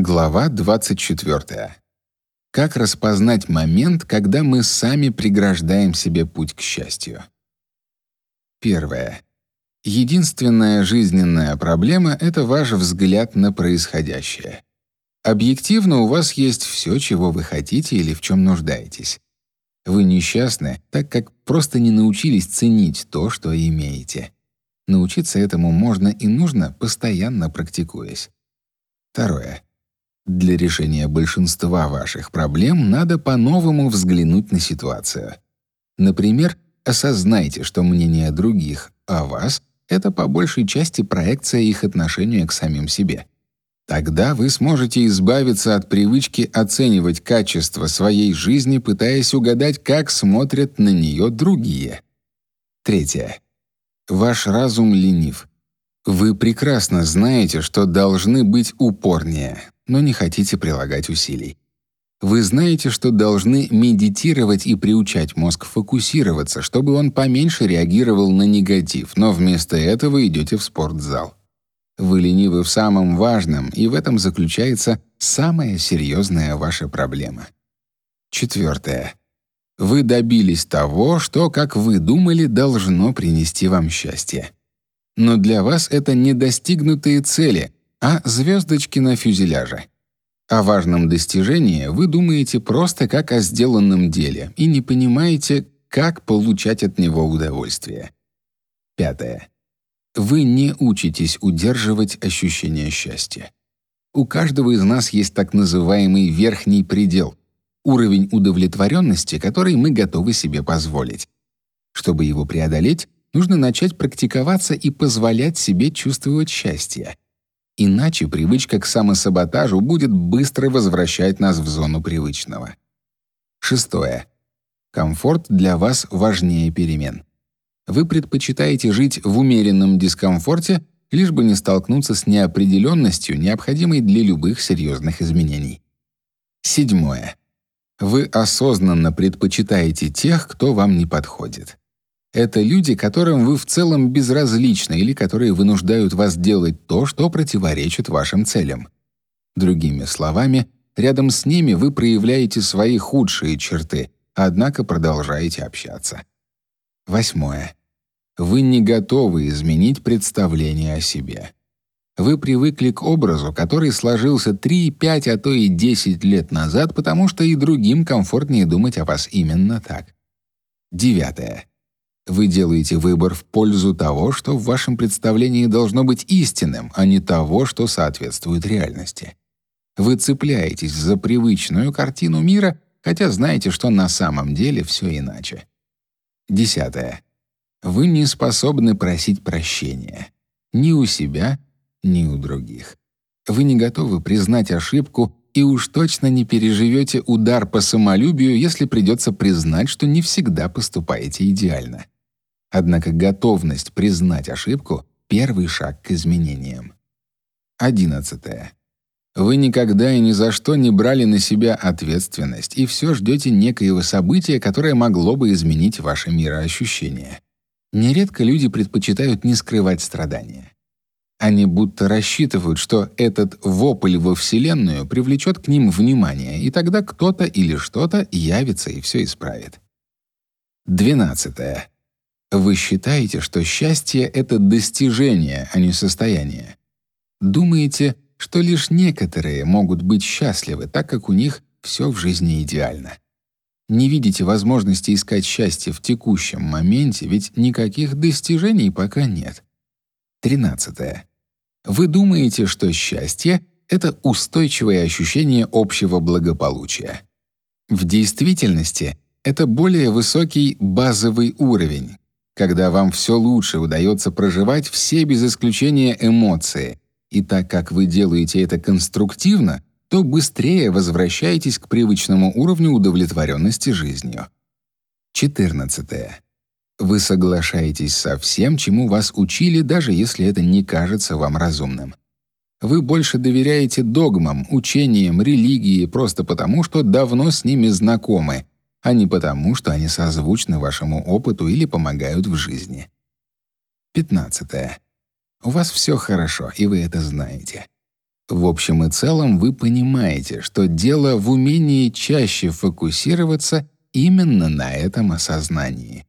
Глава 24. Как распознать момент, когда мы сами преграждаем себе путь к счастью? Первое. Единственная жизненная проблема — это ваш взгляд на происходящее. Объективно у вас есть все, чего вы хотите или в чем нуждаетесь. Вы несчастны, так как просто не научились ценить то, что имеете. Научиться этому можно и нужно, постоянно практикуясь. Второе. Для решения большинства ваших проблем надо по-новому взглянуть на ситуацию. Например, осознайте, что мнение других о вас — это по большей части проекция их отношения к самим себе. Тогда вы сможете избавиться от привычки оценивать качество своей жизни, пытаясь угадать, как смотрят на нее другие. Третье. Ваш разум ленив. Вы прекрасно знаете, что должны быть упорнее, но не хотите прилагать усилий. Вы знаете, что должны медитировать и приучать мозг фокусироваться, чтобы он поменьше реагировал на негатив, но вместо этого идете в спортзал. Вы ленивы в самом важном, и в этом заключается самая серьезная ваша проблема. Четвертое. Вы добились того, что, как вы думали, должно принести вам счастье. Но для вас это не достигнутые цели, а звездочки на фюзеляже. О важном достижении вы думаете просто как о сделанном деле и не понимаете, как получать от него удовольствие. Пятое. Вы не учитесь удерживать ощущение счастья. У каждого из нас есть так называемый верхний предел, уровень удовлетворенности, который мы готовы себе позволить. Чтобы его преодолеть, нужно начать практиковаться и позволять себе чувствовать счастье. Иначе привычка к самосаботажу будет быстро возвращать нас в зону привычного. Шестое. Комфорт для вас важнее перемен вы предпочитаете жить в умеренном дискомфорте, лишь бы не столкнуться с неопределенностью, необходимой для любых серьезных изменений. Седьмое. Вы осознанно предпочитаете тех, кто вам не подходит. Это люди, которым вы в целом безразличны или которые вынуждают вас делать то, что противоречит вашим целям. Другими словами, рядом с ними вы проявляете свои худшие черты, однако продолжаете общаться. Восьмое. Вы не готовы изменить представление о себе. Вы привыкли к образу, который сложился 3, 5, а то и 10 лет назад, потому что и другим комфортнее думать о вас именно так. Девятое. Вы делаете выбор в пользу того, что в вашем представлении должно быть истинным, а не того, что соответствует реальности. Вы цепляетесь за привычную картину мира, хотя знаете, что на самом деле все иначе. Десятое. Вы не способны просить прощения ни у себя, ни у других. Вы не готовы признать ошибку и уж точно не переживете удар по самолюбию, если придется признать, что не всегда поступаете идеально. Однако готовность признать ошибку — первый шаг к изменениям. Одиннадцатое. Вы никогда и ни за что не брали на себя ответственность и все ждете некоего события, которое могло бы изменить ваше мироощущение. Нередко люди предпочитают не скрывать страдания. Они будто рассчитывают, что этот вопль во Вселенную привлечет к ним внимание, и тогда кто-то или что-то явится и все исправит. Двенадцатое. Вы считаете, что счастье — это достижение, а не состояние. Думаете, что лишь некоторые могут быть счастливы, так как у них все в жизни идеально не видите возможности искать счастье в текущем моменте, ведь никаких достижений пока нет. 13. Вы думаете, что счастье — это устойчивое ощущение общего благополучия. В действительности это более высокий базовый уровень, когда вам все лучше удается проживать все без исключения эмоции, и так как вы делаете это конструктивно, то быстрее возвращаетесь к привычному уровню удовлетворенности жизнью. 14. Вы соглашаетесь со всем, чему вас учили, даже если это не кажется вам разумным. Вы больше доверяете догмам, учениям, религии просто потому, что давно с ними знакомы, а не потому, что они созвучны вашему опыту или помогают в жизни. 15. У вас все хорошо, и вы это знаете. В общем и целом вы понимаете, что дело в умении чаще фокусироваться именно на этом осознании.